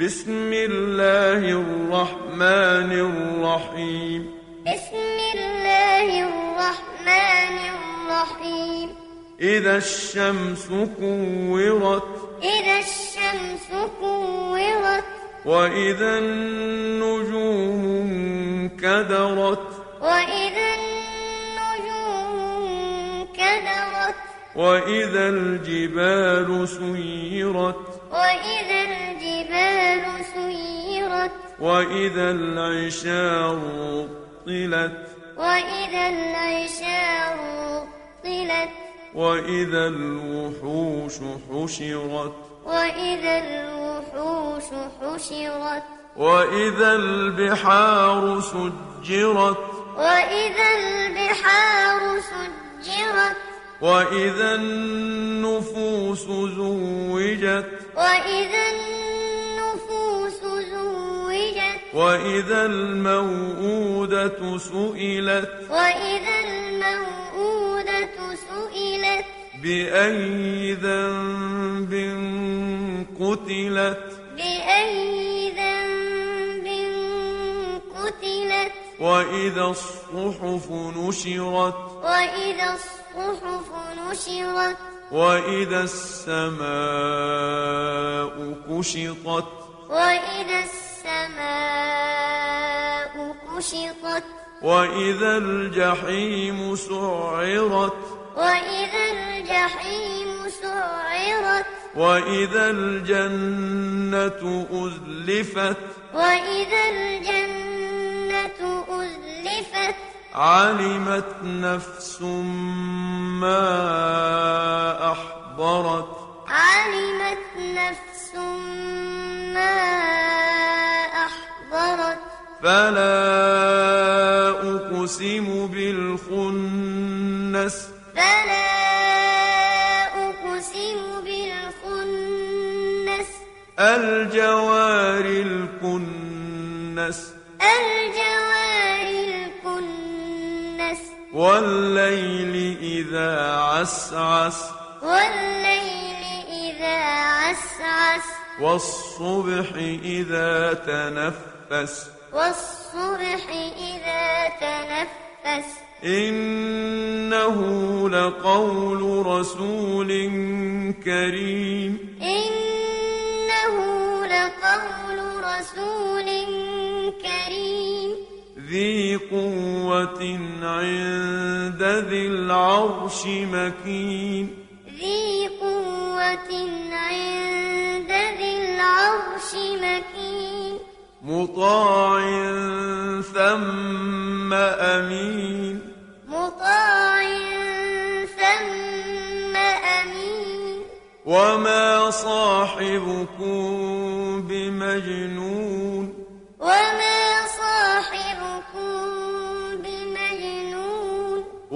بسم الله الرحمن الرحيم. بسم الله الرحمن الرحيم. إذا الشمس كورت. إذا الشمس كورت. وإذا النجوم انكدرت. وإذا الجبال سيرت وإذا الجبال سيرت وإذا العشار طلت وإذا العشار طلت وإذا الوحوش حشرت وإذا الوحوش حشرت وإذا البحار سجرت وإذا البحار سجرت وإذا النفوس زوجت وإذا النفوس زوجت وإذا الموءودة سئلت وإذا الموءودة سئلت بأي ذنب قتلت بأي ذنب قتلت وإذا الصحف نشرت وإذا الصحف نشرت وإذا السماء كشطت وإذا السماء كشطت وإذا الجحيم سعرت وإذا الجحيم سعرت وإذا الجنة أزلفت وإذا الجنة أزلفت. علمت نفس ما أحضرت. علمت نفس ما أحضرت. فلا أقسم بالخنس. فلا أقسم بالخنس. الجوار الكنس. الجوار والليل إذا عسعس والليل إذا عسعس والصبح إذا تنفس والصبح إذا تنفس إنه لقول رسول كريم إنه لقول رسول كريم ذي قوة عند ذي العرش مكين. ذي قوة عند ذي العرش مكين. مطاع ثم أمين. مطاع ثم أمين. وما صاحبكم بمجنون.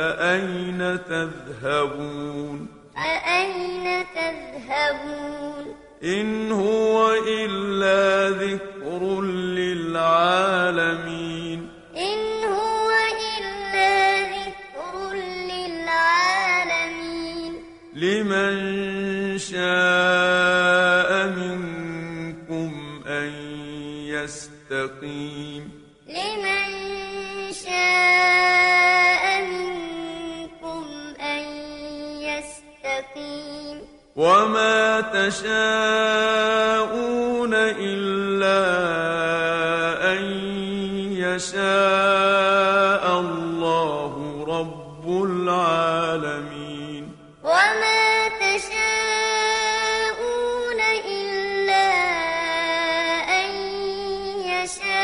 فأين تذهبون؟ فأين تذهبون؟ إن هو إلا ذكر للعالمين. إن هو إلا ذكر للعالمين. لمن تشاءون إلا أن يشاء الله رب العالمين. وما تشاءون إلا أن يشاء